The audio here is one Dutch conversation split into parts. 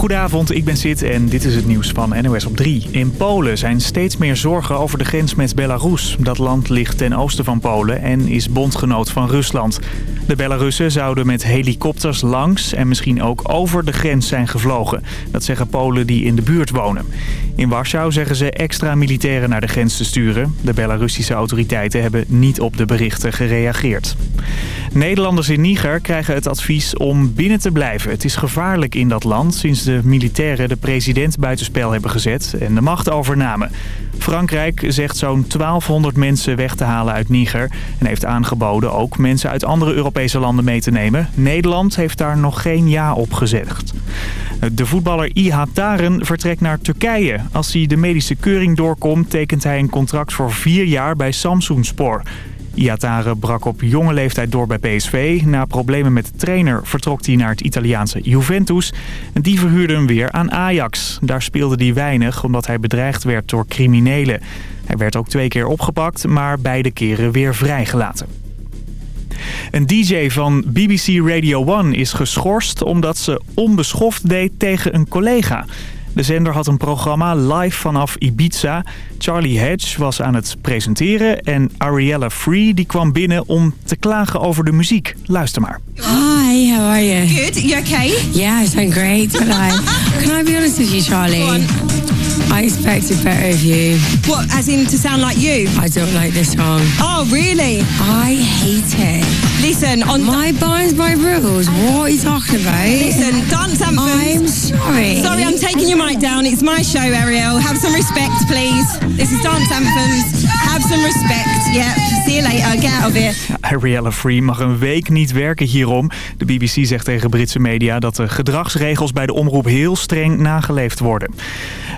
Goedenavond, ik ben Sid en dit is het nieuws van NOS op 3. In Polen zijn steeds meer zorgen over de grens met Belarus. Dat land ligt ten oosten van Polen en is bondgenoot van Rusland. De Belarussen zouden met helikopters langs en misschien ook over de grens zijn gevlogen. Dat zeggen Polen die in de buurt wonen. In Warschau zeggen ze extra militairen naar de grens te sturen. De Belarussische autoriteiten hebben niet op de berichten gereageerd. Nederlanders in Niger krijgen het advies om binnen te blijven. Het is gevaarlijk in dat land sinds de militairen de president buitenspel hebben gezet en de macht overnamen. Frankrijk zegt zo'n 1200 mensen weg te halen uit Niger en heeft aangeboden ook mensen uit andere Europese landen mee te nemen. Nederland heeft daar nog geen ja op gezegd. De voetballer Iha Taren vertrekt naar Turkije. Als hij de medische keuring doorkomt, tekent hij een contract voor vier jaar bij Samsung-spoor. Iatare brak op jonge leeftijd door bij PSV. Na problemen met de trainer vertrok hij naar het Italiaanse Juventus. En die verhuurde hem weer aan Ajax. Daar speelde hij weinig omdat hij bedreigd werd door criminelen. Hij werd ook twee keer opgepakt, maar beide keren weer vrijgelaten. Een DJ van BBC Radio 1 is geschorst omdat ze onbeschoft deed tegen een collega. De zender had een programma live vanaf Ibiza. Charlie Hedge was aan het presenteren en Ariella Free die kwam binnen om te klagen over de muziek. Luister maar. Hi, how are you? Good. You okay? Yes, I'm great. But I, can I be honest with you, Charlie? I expected better of you. What? As in to sound like you? I don't like this song. Oh, really? I hate it. Listen, on My binds, my rules. What are you talking about? listen, dance I'm anthems. sorry. Sorry, I'm taking your mic down. It's my show, Ariel. Have some respect, please. This is dance anthems. Have some respect. Yeah. See you later. Get out of here. Ariella Free mag een week niet werken hierom. De BBC zegt tegen Britse media dat de gedragsregels bij de omroep heel streng nageleefd worden.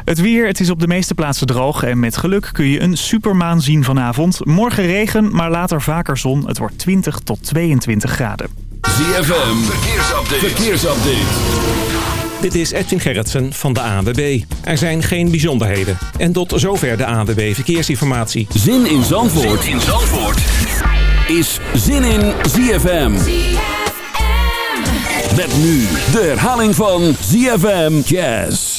Het weer, het is op de meeste plaatsen droog en met geluk kun je een supermaan zien vanavond. Morgen regen, maar later vaker zon. Het wordt 20 tot 22 graden. ZFM, verkeersupdate. verkeersupdate. Dit is Edwin Gerritsen van de ANWB. Er zijn geen bijzonderheden. En tot zover de ANWB Verkeersinformatie. Zin in Zandvoort, in Zandvoort. is Zin in ZFM. Met nu de herhaling van ZFM Jazz.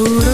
Duro.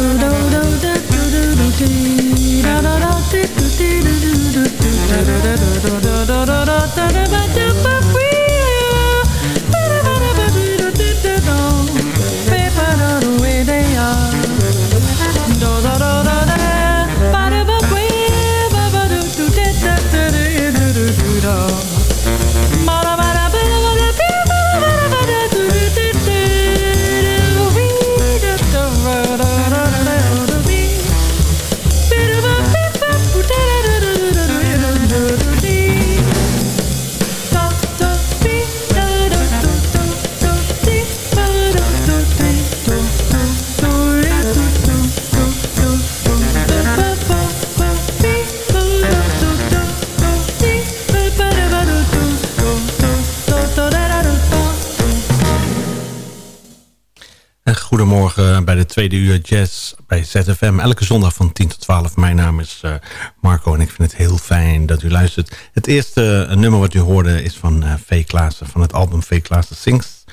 Tweede uur jazz bij ZFM. Elke zondag van 10 tot 12. Mijn naam is uh, Marco en ik vind het heel fijn dat u luistert. Het eerste uh, nummer wat u hoorde is van uh, V. Klaassen. Van het album V. Klaassen Sings.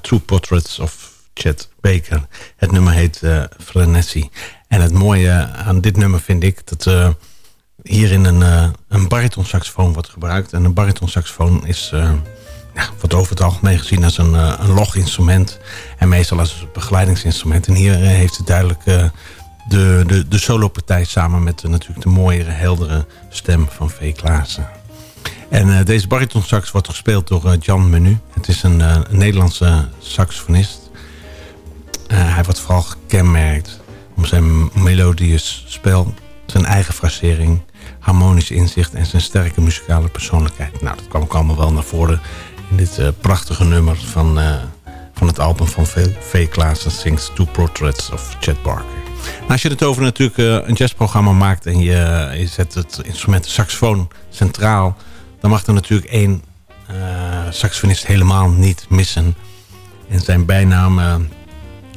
True Portraits of Chet Baker. Het nummer heet Frenessi. En het mooie aan dit nummer vind ik dat hierin een, een baritonsaxofoon wordt gebruikt. En een baritonsaxofoon is ja, wordt over het algemeen gezien als een, uh, een loginstrument. En meestal als begeleidingsinstrument. En hier uh, heeft het duidelijk uh, de, de, de solopartij samen met natuurlijk de mooiere, heldere stem van V. Klaassen. En deze baritonsax wordt gespeeld door Jan Menu. Het is een, een Nederlandse saxofonist. hij wordt vooral gekenmerkt om zijn melodieus spel, zijn eigen frasering, harmonisch inzicht en zijn sterke muzikale persoonlijkheid. Nou, dat kwam ook allemaal wel naar voren dit uh, prachtige nummer van, uh, van het album van V. Klaassen Sings Two Portraits of Chet Barker. Nou, als je het over natuurlijk uh, een jazzprogramma maakt en je, je zet het instrument de saxofoon centraal, dan mag er natuurlijk één saxofonist helemaal niet missen. En zijn bijnaam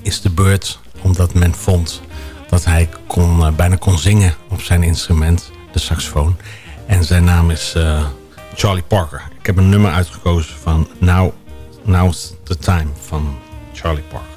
is The Bird, omdat men vond dat hij kon, bijna kon zingen op zijn instrument, de saxofoon. En zijn naam is Charlie Parker. Ik heb een nummer uitgekozen van Now, Now's the Time van Charlie Parker.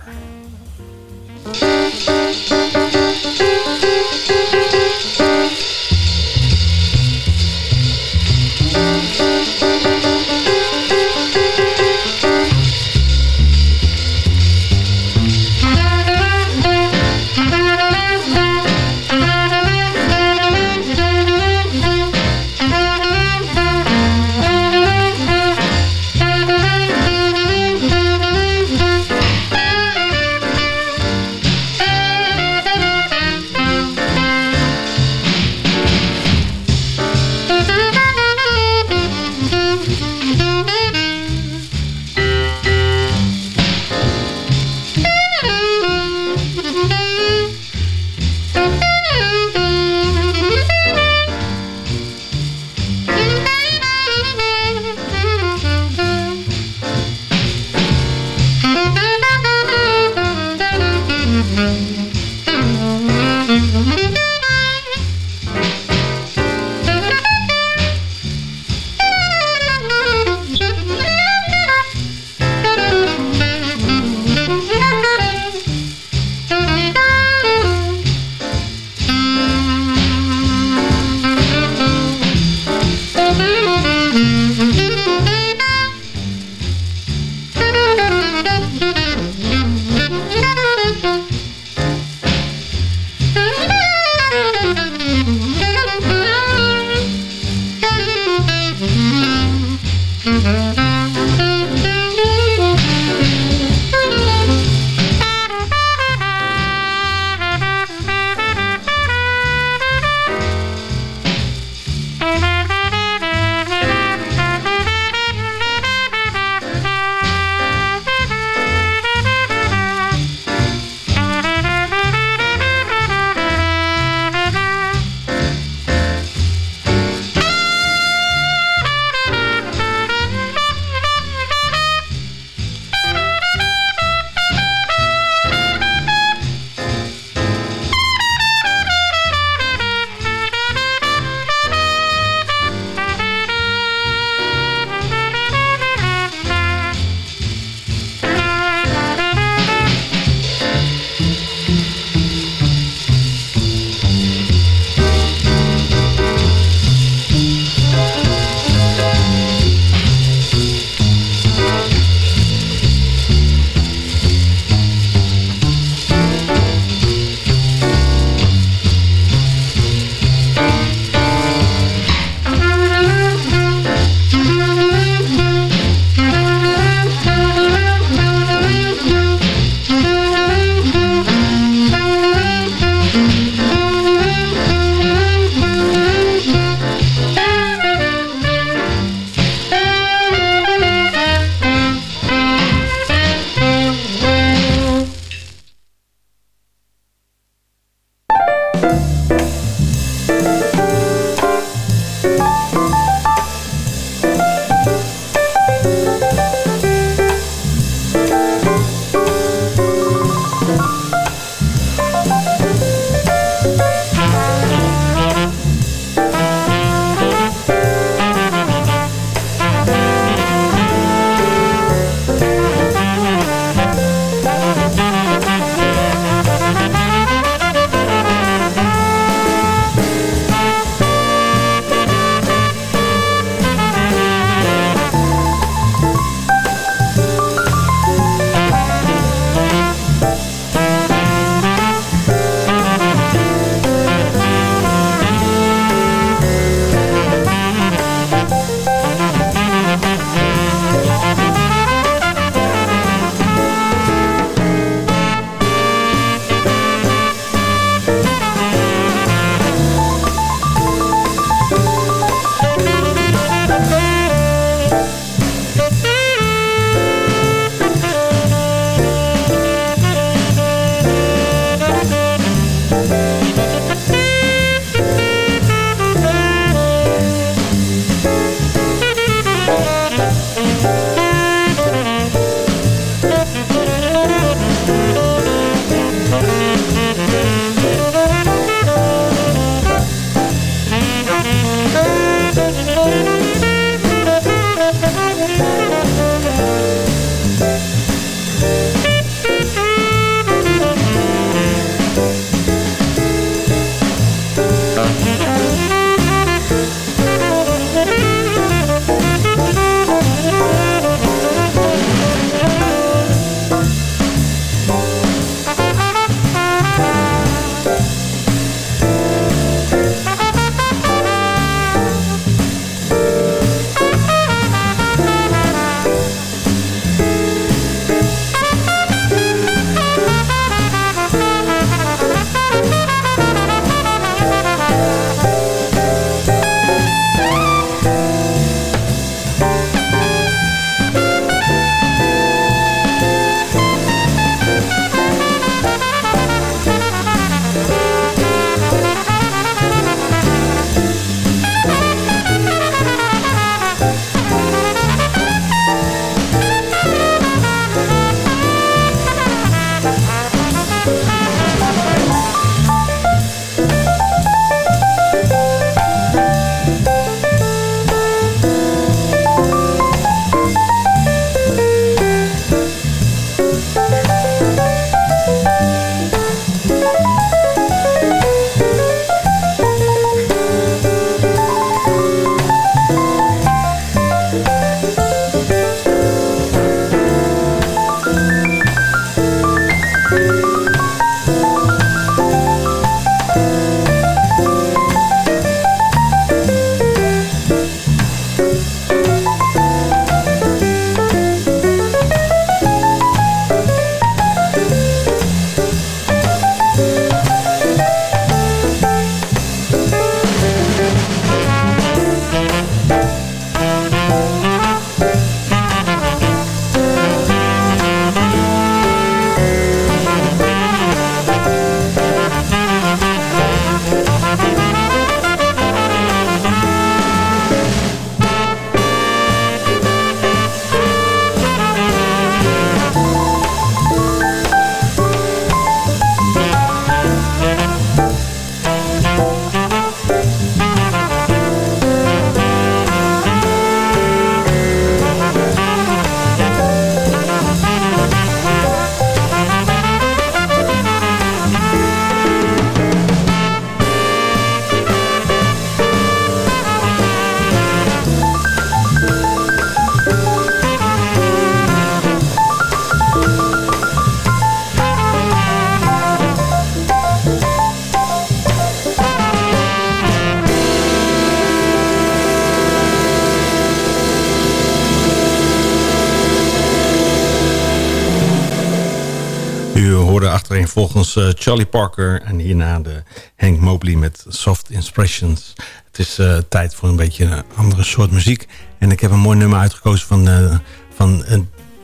Achtereen volgens uh, Charlie Parker en hierna de Hank Mobley met Soft Inspirations. Het is uh, tijd voor een beetje een andere soort muziek. En ik heb een mooi nummer uitgekozen van, uh, van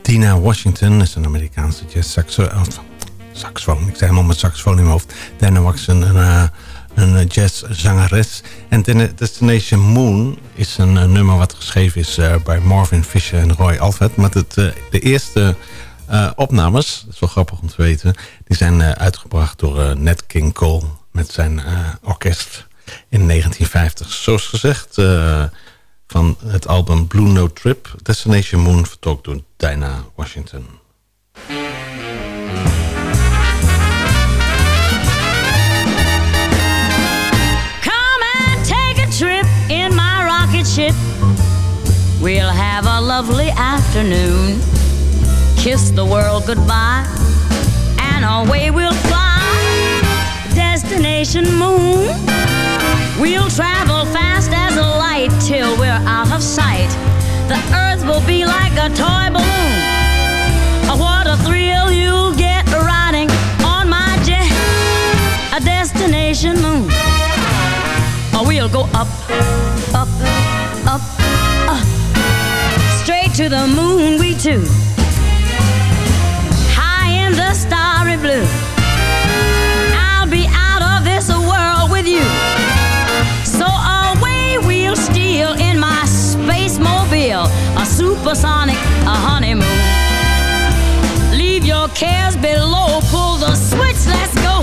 Dina Washington. Dat is een Amerikaanse jazz saxofoon. Ik zei helemaal met saxofoon in mijn hoofd. Dina Washington, een, een jazzzangeres. En Destination Moon is een, een nummer wat geschreven is bij Marvin Fisher en Roy Alfred. Maar het, de eerste uh, opnames, dat is wel grappig om te weten... die zijn uh, uitgebracht door uh, Nat King Cole met zijn orkest in 1950. Zoals gezegd van het album Blue Note Trip... Destination Moon vertolkt door Dinah Washington. Take a trip in my rocket ship We'll have a lovely afternoon kiss the world goodbye, and away we'll fly. Destination moon. We'll travel fast as a light till we're out of sight. The earth will be like a toy balloon. What a thrill you'll get riding on my jet. A destination moon. We'll go up, up, up, up. Straight to the moon, we two blue. I'll be out of this world with you. So away we'll steal in my space mobile, a supersonic, a honeymoon. Leave your cares below, pull the switch, let's go.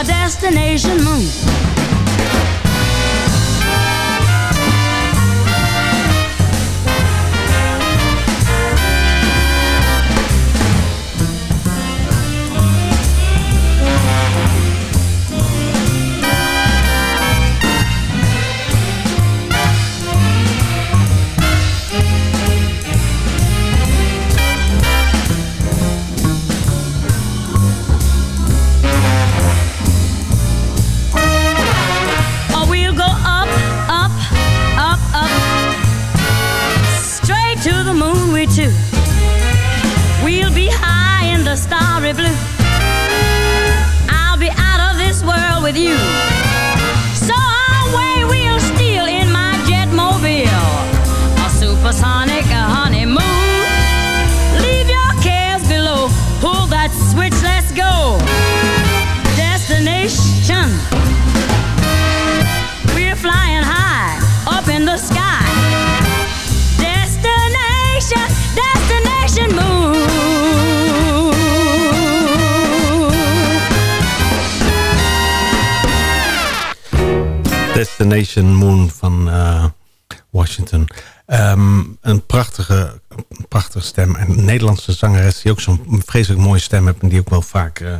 A destination moon. with you. Destination Moon van uh, Washington. Um, een prachtige, prachtige stem. En een Nederlandse zangeres die ook zo'n vreselijk mooie stem heeft. En die ook wel vaak, uh,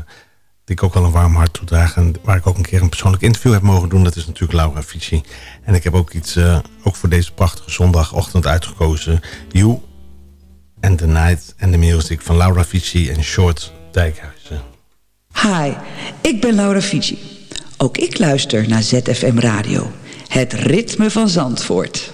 die ik ook wel een warm hart toedraag. En waar ik ook een keer een persoonlijk interview heb mogen doen. Dat is natuurlijk Laura Fici. En ik heb ook iets, uh, ook voor deze prachtige zondagochtend uitgekozen. You and the Night and the Music van Laura Fici en Short Dijkhuizen. Hi, ik ben Laura Fici. Ook ik luister naar ZFM Radio. Het ritme van Zandvoort.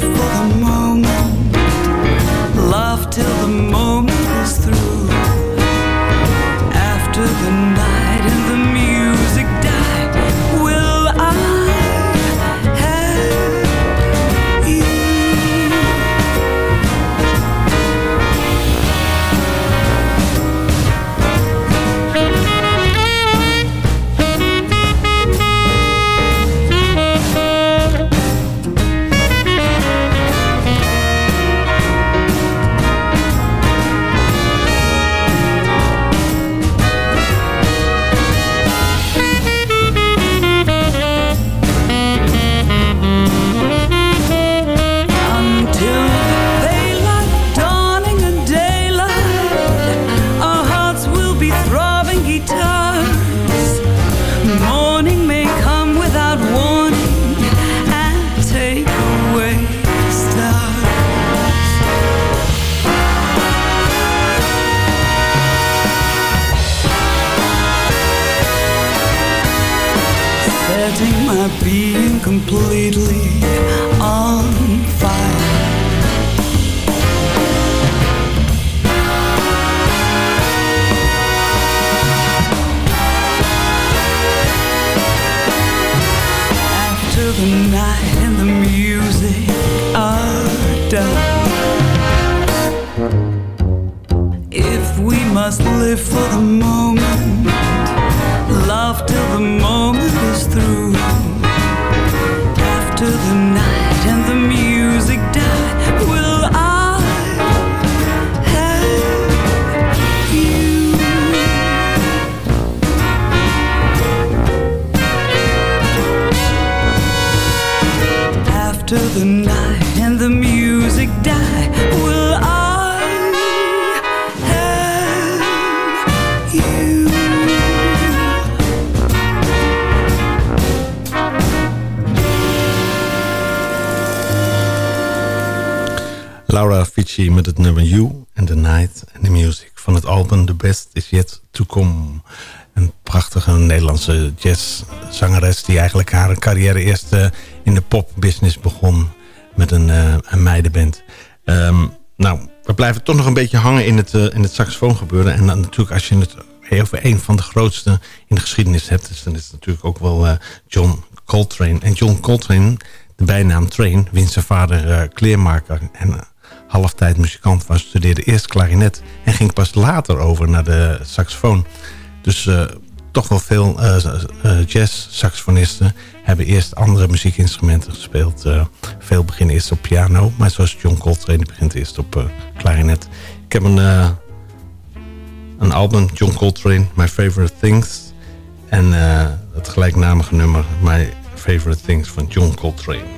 beautiful We must live for the moment, love till the moment Met het nummer You and the Night and the Music van het album The Best Is Yet To Come. Een prachtige Nederlandse jazzzangeres die eigenlijk haar carrière eerst eh, in de popbusiness begon met een, eh, een meidenband. Ehm, nou, we blijven toch nog een beetje hangen in het, eh, in het saxofoongebeuren. En dan natuurlijk als je het over een van de grootste in de geschiedenis hebt... Dus dan is het natuurlijk ook wel John Coltrane. En John Coltrane, de bijnaam Train, wiens zijn vader kleermaker en halftijd muzikant was... studeerde eerst klarinet en ging pas later over naar de saxofoon. Dus eh, toch wel veel eh, jazz-saxofonisten hebben eerst andere muziekinstrumenten gespeeld. Veel beginnen eerst op piano, maar zoals John Coltrane begint eerst op klarinet. Ik heb een, een album, John Coltrane, My Favorite Things. En het gelijknamige nummer, My Favorite Things van John Coltrane.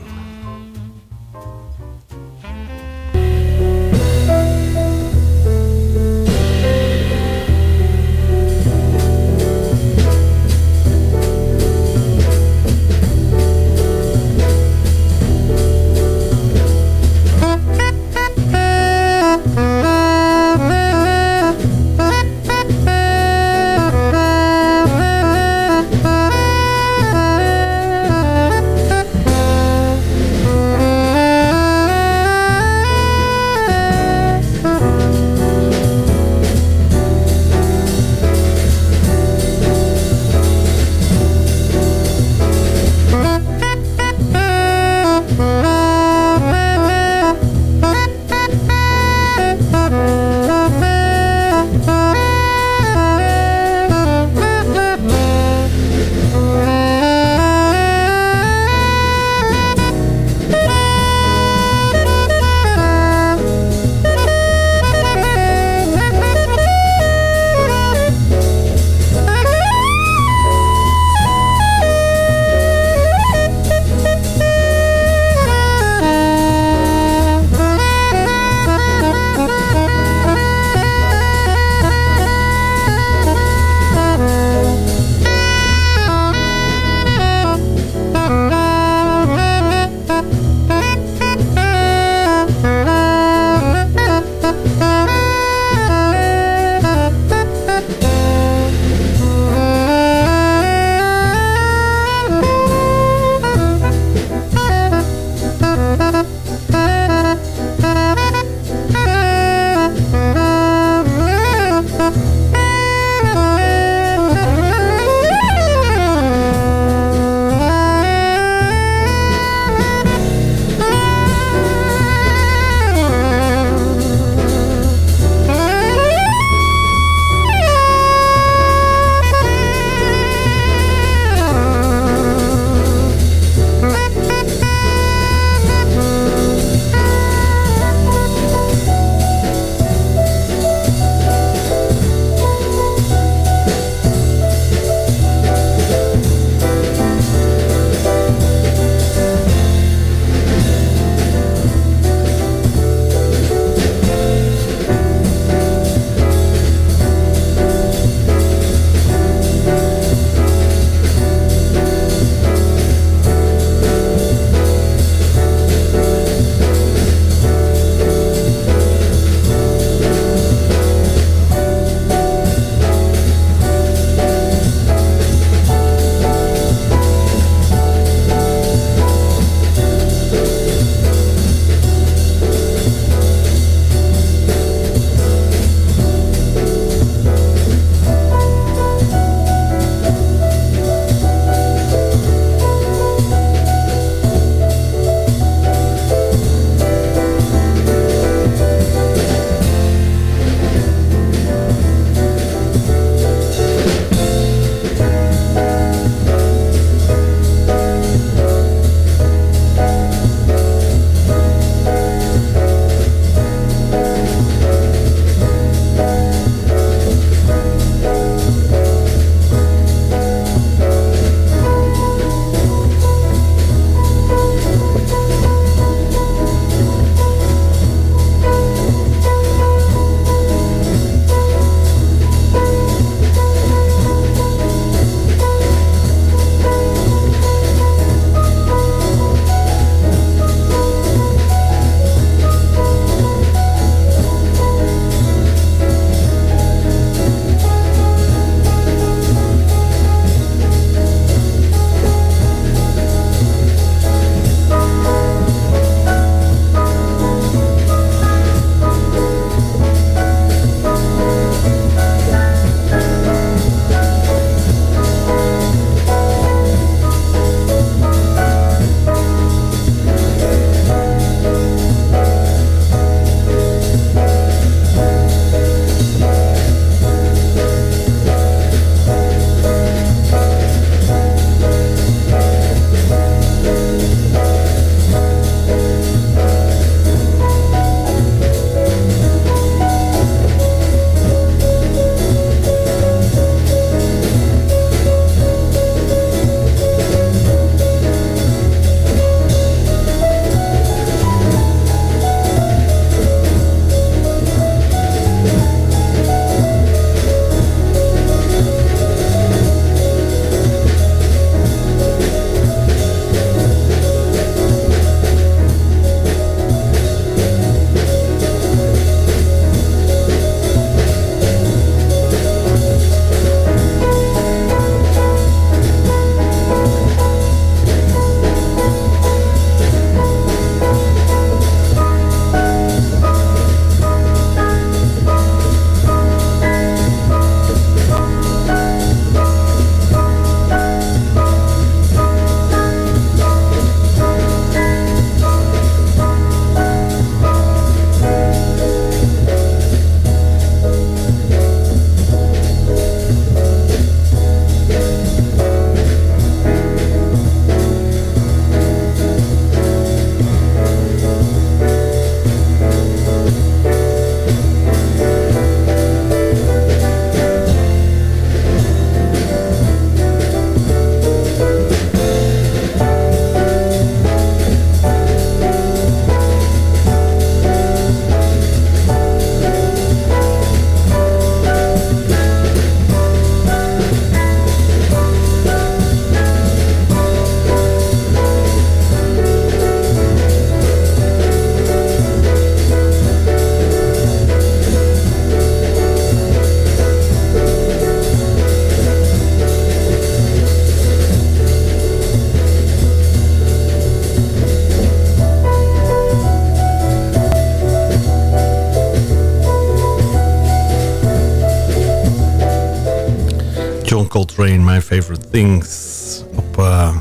Coltrane, My Favorite Things. Op uh,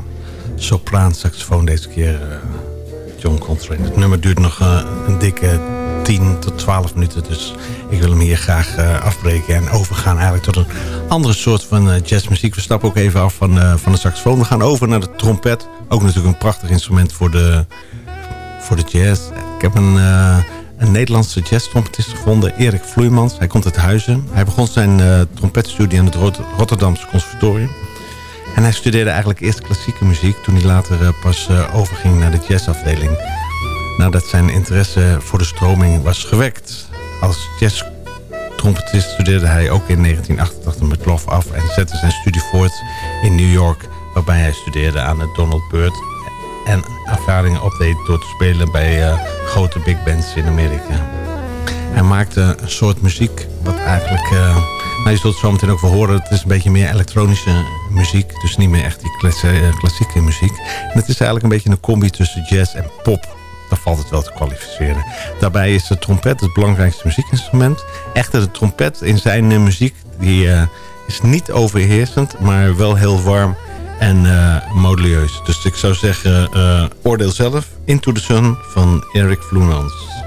sopraan saxofoon deze keer uh, John Coltrane. Het nummer duurt nog uh, een dikke 10 tot 12 minuten. Dus ik wil hem hier graag afbreken. En overgaan eigenlijk tot een andere soort van jazzmuziek. We stappen ook even af van, van de saxofoon. We gaan over naar de trompet. Ook natuurlijk een prachtig instrument voor de, voor de jazz. Ik heb een een Nederlandse jazztrompetist gevonden, Erik Vloeimans. Hij komt uit Huizen. Hij begon zijn uh, trompetstudie aan het Rotterdamse Conservatorium. En hij studeerde eigenlijk eerst klassieke muziek... toen hij later uh, pas uh, overging naar de jazzafdeling. Nadat zijn interesse voor de stroming was gewekt. Als jazztrompetist studeerde hij ook in 1988 met lof af... en zette zijn studie voort in New York... waarbij hij studeerde aan het Donald Byrd en ervaringen opdeed door te spelen bij uh, grote big bands in Amerika. Hij maakte een soort muziek wat eigenlijk... Uh, nou, je zult het zo meteen ook wel horen. Het is een beetje meer elektronische muziek. Dus niet meer echt die eh, klassieke muziek. En het is eigenlijk een beetje een combi tussen jazz en pop. Daar valt het wel te kwalificeren. Daarbij is de trompet het belangrijkste muziekinstrument. Echter, de trompet in zijn muziek die, is niet overheersend, maar wel heel warm en uh, modelieus. Dus ik zou zeggen, uh, oordeel zelf. Into the Sun van Eric Vloemans.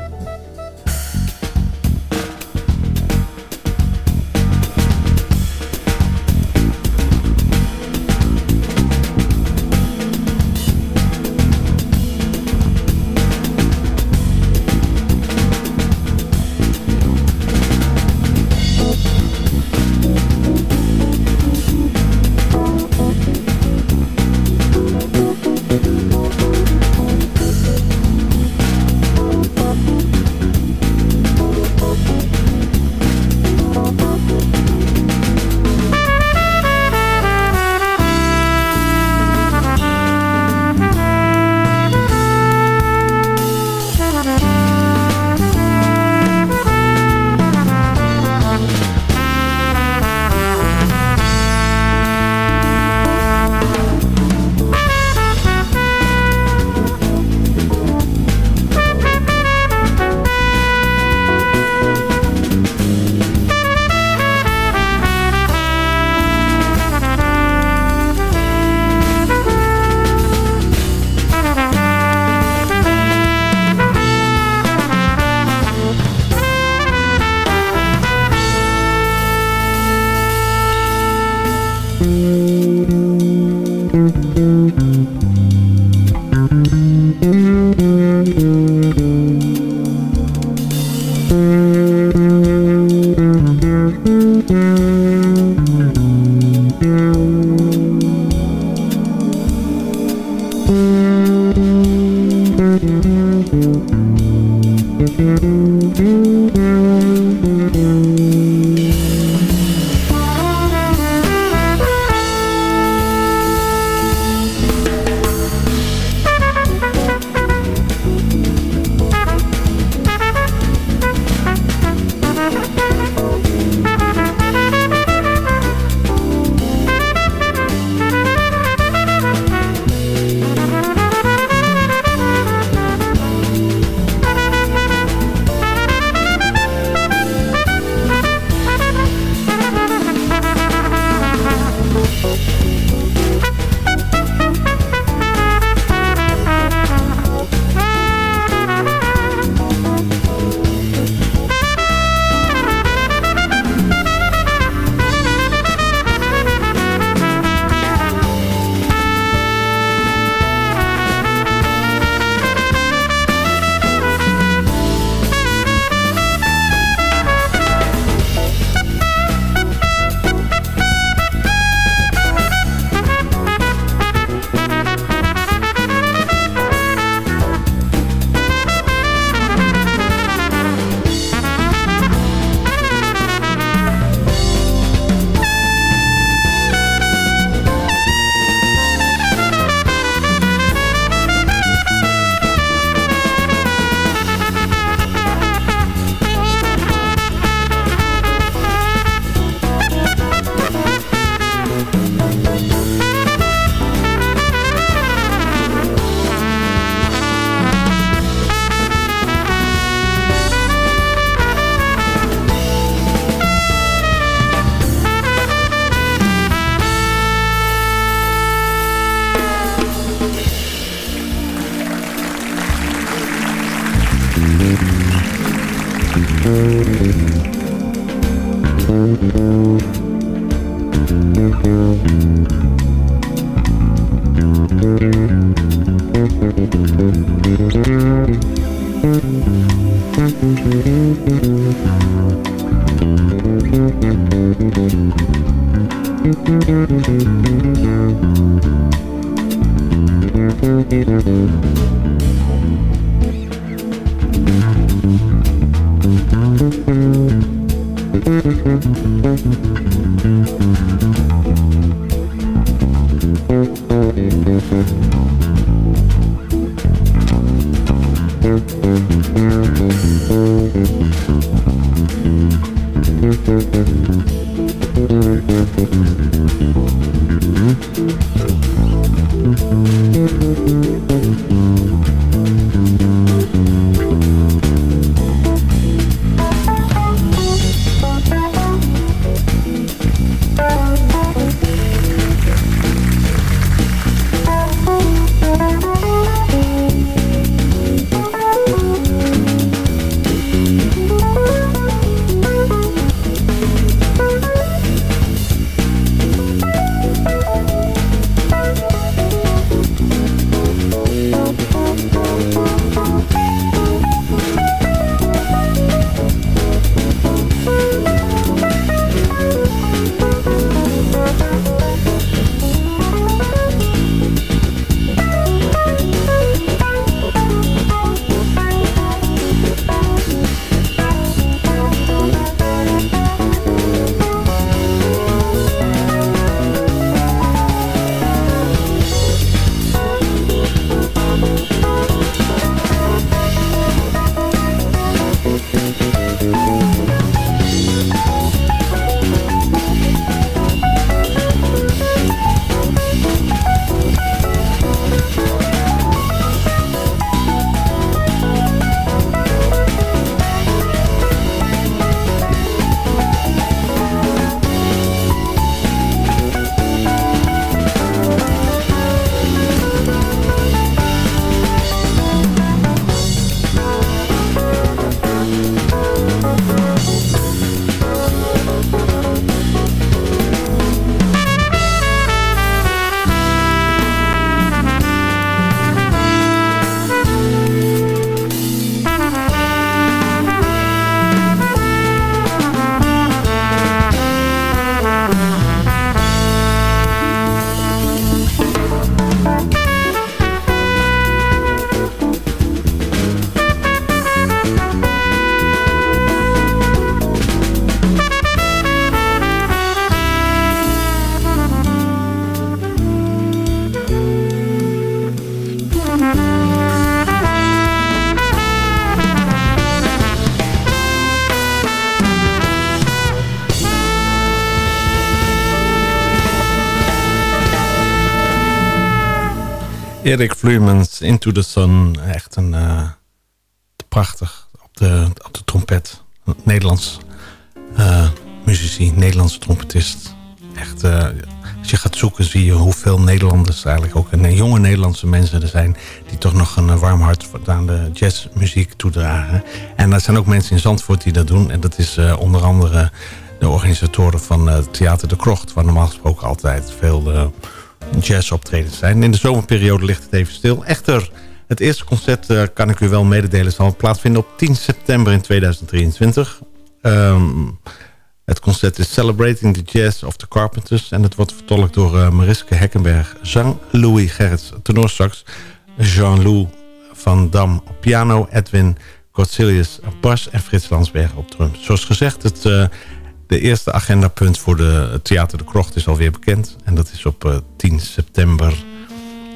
Erik Vloeimans, Into the Sun. Echt een uh, prachtig op de, op de trompet. Nederlands uh, muzici, Nederlandse trompetist. Echt, uh, als je gaat zoeken zie je hoeveel Nederlanders eigenlijk ook... en jonge Nederlandse mensen er zijn... die toch nog een warm hart aan de jazzmuziek toedragen. En er zijn ook mensen in Zandvoort die dat doen. En dat is onder andere de organisatoren van Theater de Krocht... waar normaal gesproken altijd veel jazzoptredens zijn. In de zomerperiode ligt het even stil. Echter, het eerste concert uh, kan ik u wel mededelen... zal plaatsvinden op 10 september in 2023. Um, ehm, het concert is Celebrating the Jazz of the Carpenters... en het wordt vertolkt door uh, Mariske Hekkenberg... zang Louis Gerrits tenorsax... Jean-Loup van Dam op piano... Edwin Cortelius op bas en Frits Landsberg op drums. Zoals gezegd, het... Uh, de eerste agendapunt voor de Theater de Krocht is alweer bekend. En dat is op uh, eh, 10 september.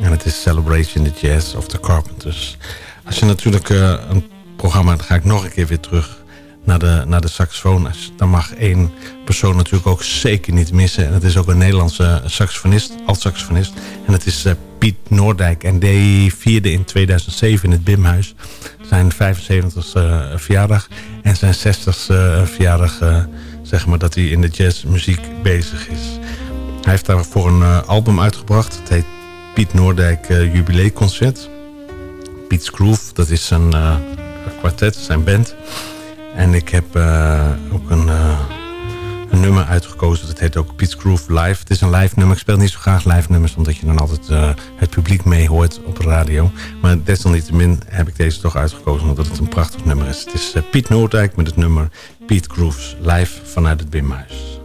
En het is Celebration the Jazz of the Carpenters. Als je natuurlijk uh, een programma... dan ga ik nog een keer weer terug naar de, naar de saxofoon. Dan mag één persoon natuurlijk ook zeker niet missen. En het is ook een Nederlandse saxofonist, alt-saxofonist. En het is uh, Piet Noordijk. En die vierde in 2007 in het Bimhuis zijn 75ste verjaardag. En zijn 60ste verjaardag zeg maar, dat hij in de jazzmuziek bezig is. Hij heeft daarvoor een uh, album uitgebracht. Het heet Piet Noordijk uh, Jubileeconcert. Piet's Groove, dat is zijn uh, kwartet, zijn band. En ik heb ook een, uitgekozen. Dat heet ook Pete's Groove Live. Het is een live nummer. Ik speel niet zo graag live nummers. Omdat je dan altijd uh, het publiek mee hoort op radio. Maar desalniettemin heb ik deze toch uitgekozen. Omdat het een prachtig nummer is. Het is Piet Noordijk met het nummer Pete Grooves Live vanuit het Bimhuis.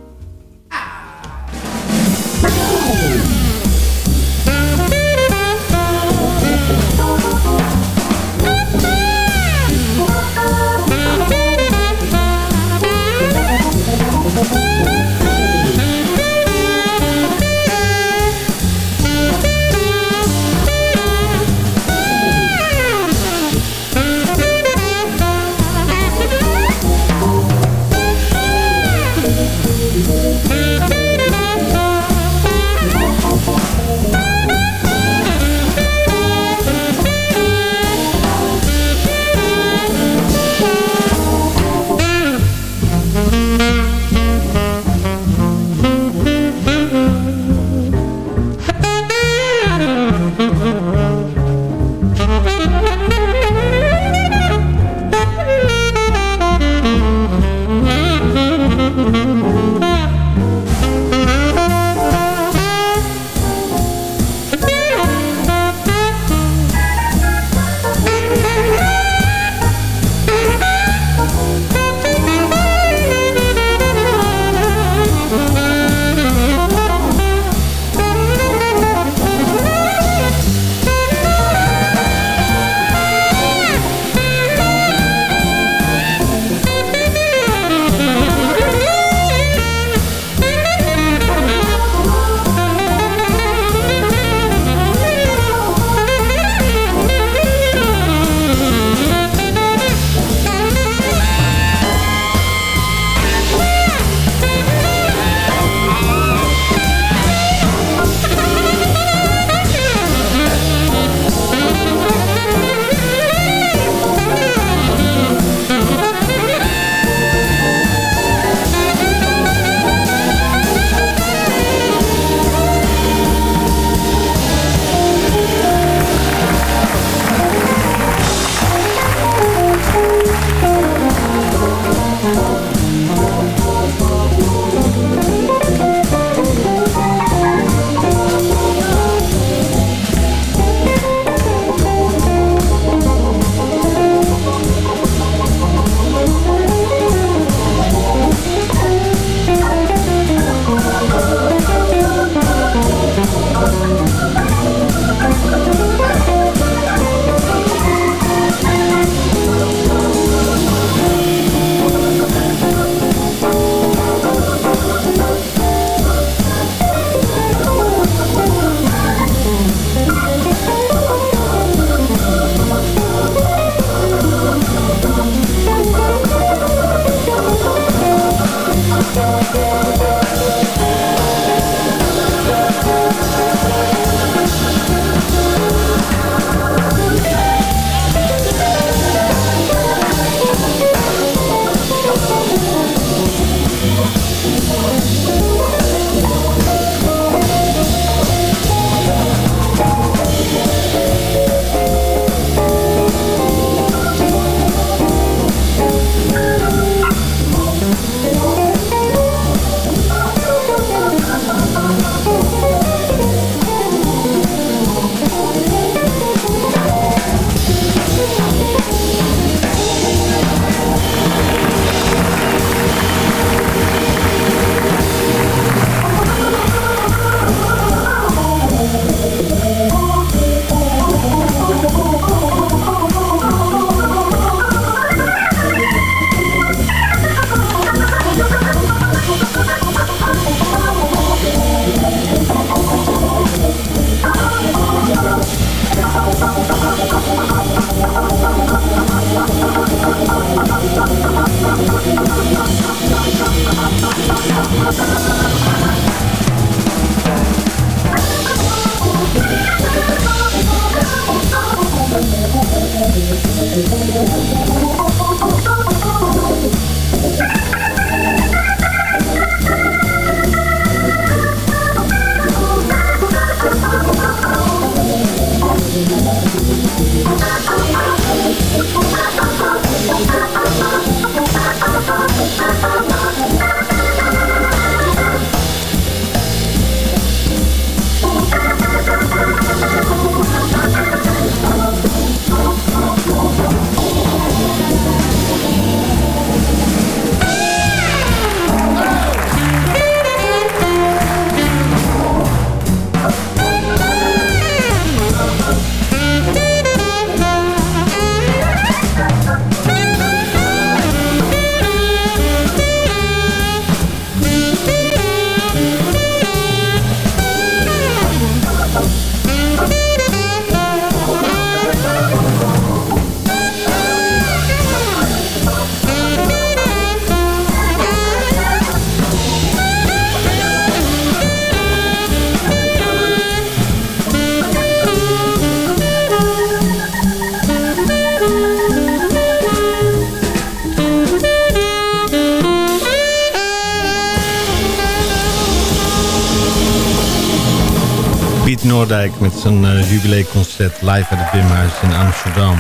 Noordijk met zijn uh, jubileeconcert live uit het Bimhuis in Amsterdam.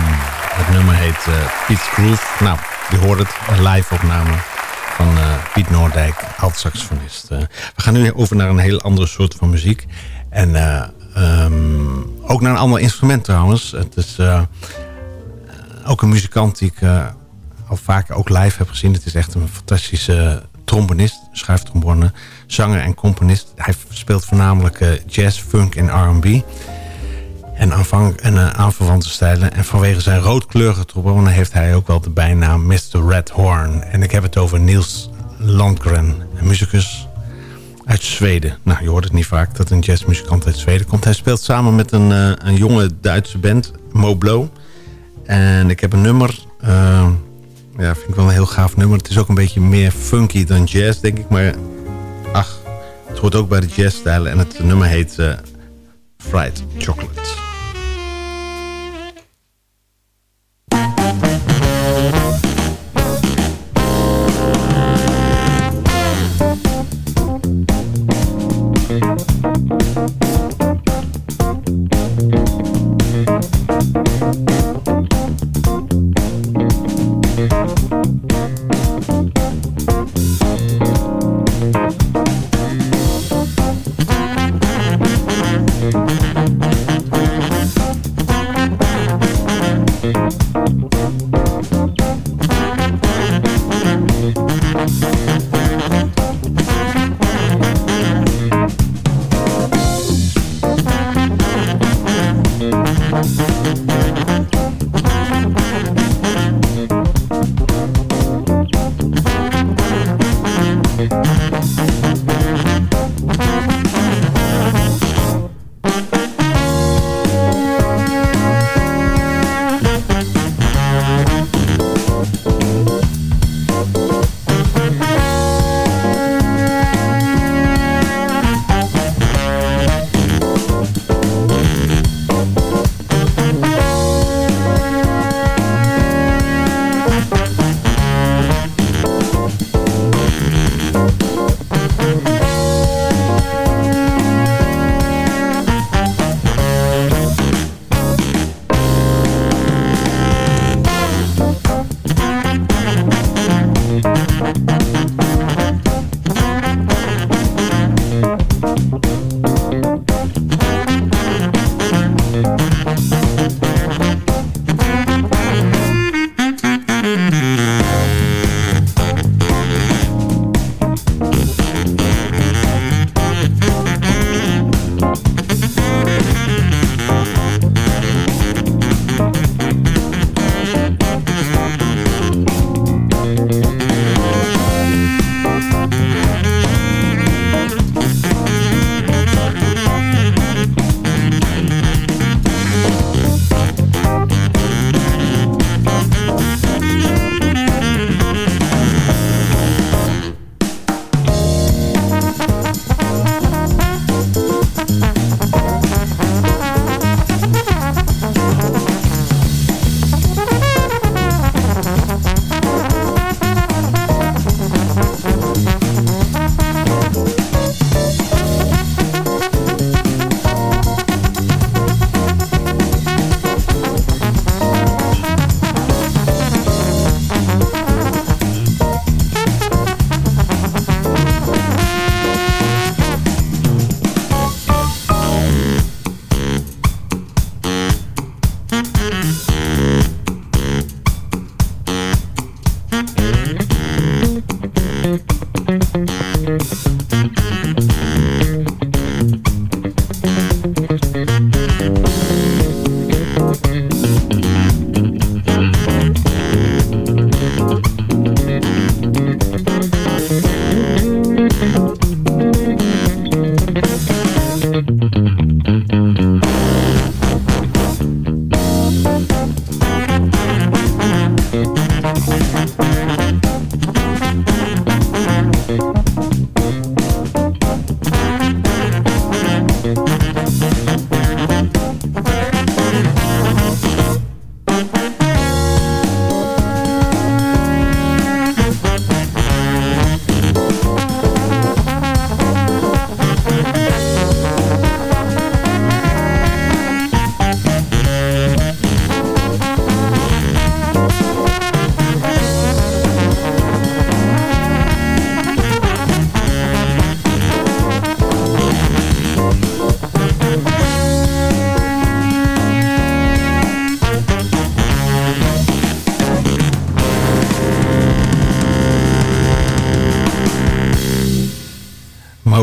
Het nummer heet uh, Piet's Groove. Nou, je hoort het, een live opname van uh, Piet Noordijk, alt-saxofonist. we gaan nu over naar een heel andere soort van muziek. En um, ook naar een ander instrument trouwens. Het is ook een muzikant die ik al vaker ook live heb gezien. Het is echt een fantastische trombonist, schuiftrombone, zanger en componist. Hij speelt voornamelijk uh, jazz, funk en R&B. En, aanvang, en uh, aanverwante stijlen. En vanwege zijn roodkleurige trombone heeft hij ook wel de bijnaam Mr. Red Horn. En ik heb het over Niels Landgren, een muzikus uit Zweden. Nou, je hoort het niet vaak dat een jazzmuzikant uit Zweden komt. Hij speelt samen met een, uh, een jonge Duitse band, Moblo. En ik heb een nummer... Ja, vind ik wel een heel gaaf nummer. Het is ook een beetje meer funky dan jazz, denk ik. Maar ach, het hoort ook bij de jazzstijlen. En het nummer heet uh, Fried Chocolate.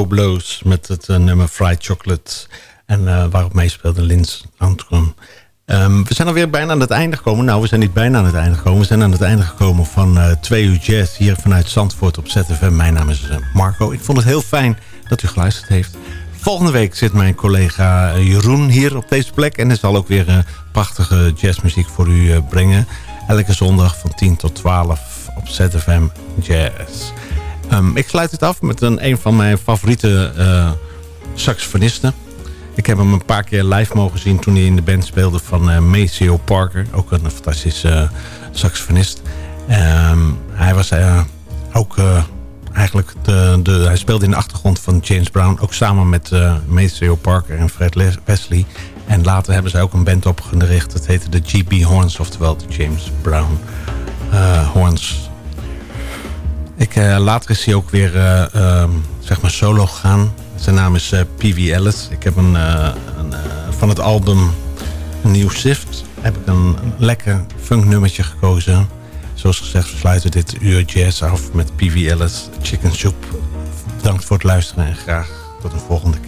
Blows met het uh, nummer Fried Chocolate. En uh, waarop meespeelde Lins Antrum. Um, we zijn alweer bijna aan het einde gekomen. Nou, we zijn niet bijna aan het einde gekomen. We zijn aan het einde gekomen van uh, 2 uur jazz hier vanuit Zandvoort op ZFM. Mijn naam is Marco. Ik vond het heel fijn dat u geluisterd heeft. Volgende week zit mijn collega Jeroen hier op deze plek. En hij zal ook weer prachtige jazzmuziek voor u brengen. Elke zondag van 10 tot 12 op ZFM Jazz. Um, ik sluit het af met een, een van mijn favoriete uh, saxofonisten. Ik heb hem een paar keer live mogen zien toen hij in de band speelde van uh, Maceo Parker. Ook een fantastische uh, saxofonist. Um, hij was ook eigenlijk de, de, hij speelde in de achtergrond van James Brown. Ook samen met Maceo Parker en Fred Wesley. En later hebben ze ook een band opgericht. Dat heette de GB Horns, oftewel de James Brown Horns. Ik, eh, later is hij ook weer eh, ehm, zeg maar solo gegaan. Zijn naam is eh, P.V. Ellis. Ik heb een, een van het album New Shift heb ik een lekker funk nummertje gekozen. Zoals gezegd, we sluiten dit uur jazz af met P.V. Ellis, Chicken Soup. Bedankt voor het luisteren en graag tot een volgende keer.